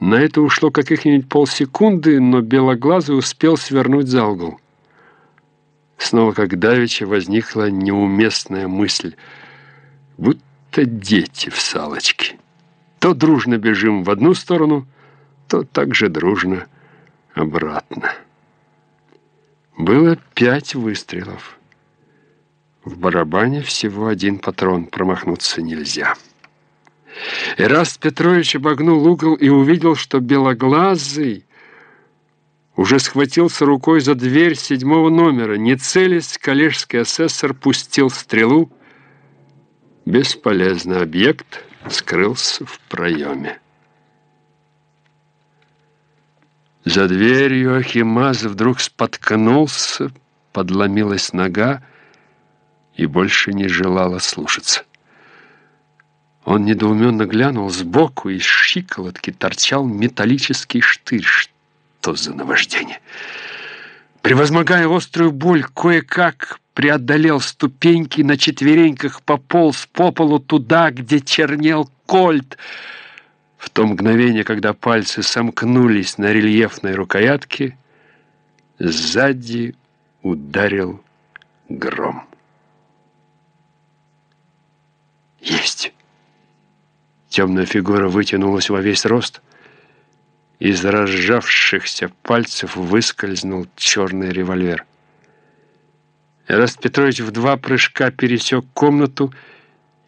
На это ушло каких-нибудь полсекунды, но Белоглазый успел свернуть за угол. Снова, как давеча, возникла неуместная мысль, будто дети в салочке. То дружно бежим в одну сторону, то так же дружно обратно. Было пять выстрелов. В барабане всего один патрон, промахнуться нельзя. Эраст Петрович обогнул угол и увидел, что белоглазый уже схватился рукой за дверь седьмого номера. Не целясь, коллежский асессор пустил стрелу. Бесполезный объект скрылся в проеме. За дверью Ахимаз вдруг споткнулся, подломилась нога и больше не желала слушаться. Он недоуменно глянул сбоку, и из щиколотки торчал металлический штырь. Что за наваждение? Превозмогая острую боль, кое-как преодолел ступеньки, на четвереньках пополз по полу туда, где чернел кольт. В то мгновение, когда пальцы сомкнулись на рельефной рукоятке, сзади ударил гром. Темная фигура вытянулась во весь рост. Из разжавшихся пальцев выскользнул черный револьвер. Эраст Петрович в два прыжка пересек комнату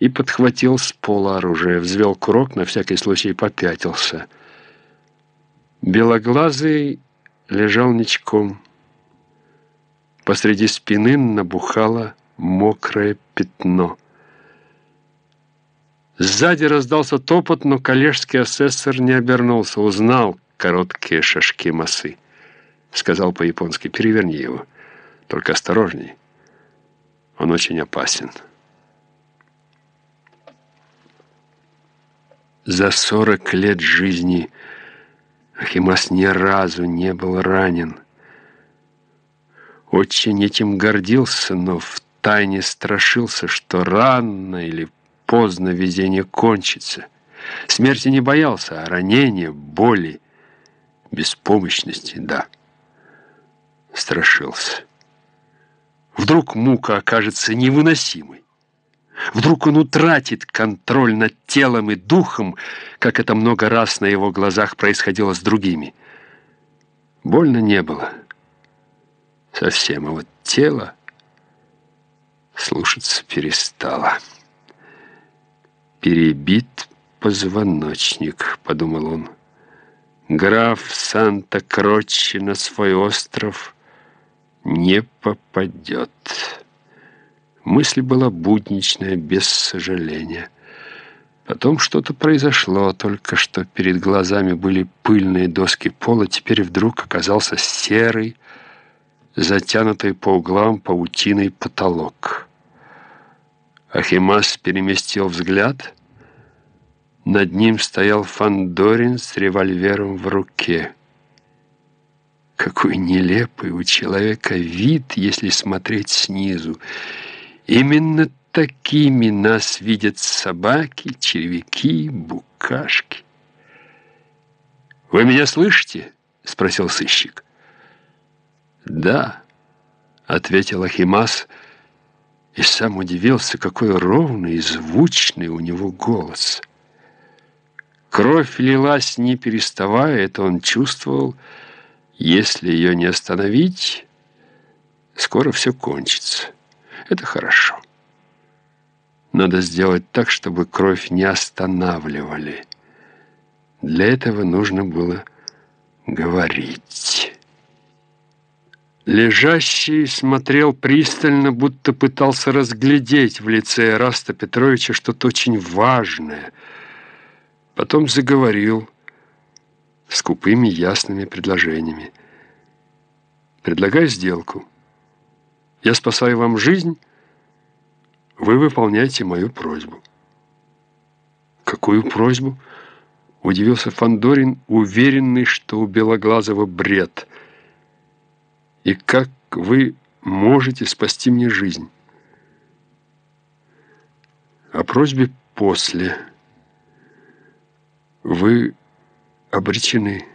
и подхватил с пола оружие, взвел курок, на всякий случай попятился. Белоглазый лежал ничком. Посреди спины набухало мокрое пятно — Сзади раздался топот, но коллежский асессор не обернулся, узнал короткие шажки массы. Сказал по-японски, переверни его, только осторожней, он очень опасен. За сорок лет жизни Ахимас ни разу не был ранен. Очень этим гордился, но втайне страшился, что рано или поздно везение кончится. Смерти не боялся, а ранения, боли, беспомощности, да, страшился. Вдруг мука окажется невыносимой. Вдруг он утратит контроль над телом и духом, как это много раз на его глазах происходило с другими. Больно не было. Совсем, а вот тело слушаться перестало. «Перебит позвоночник», — подумал он. «Граф Санта-Крочи на свой остров не попадет». Мысль была будничная, без сожаления. Потом что-то произошло, только что перед глазами были пыльные доски пола, теперь вдруг оказался серый, затянутый по углам паутиной потолок. Ахимас переместил взгляд. Над ним стоял Фандорин с револьвером в руке. Какой нелепый у человека вид, если смотреть снизу. Именно такими нас видят собаки, червяки, букашки. «Вы меня слышите?» — спросил сыщик. «Да», — ответил Ахимас, — и сам удивился, какой ровный и звучный у него голос. Кровь лилась не переставая, это он чувствовал. Если ее не остановить, скоро все кончится. Это хорошо. Надо сделать так, чтобы кровь не останавливали. Для этого нужно было говорить». Лежащий смотрел пристально, будто пытался разглядеть в лице Раста Петровича что-то очень важное. Потом заговорил скупыми ясными предложениями. «Предлагаю сделку. Я спасаю вам жизнь, вы выполняете мою просьбу». «Какую просьбу?» — удивился Фандорин, уверенный, что у Белоглазого бред — и как вы можете спасти мне жизнь. О просьбе после. Вы обречены.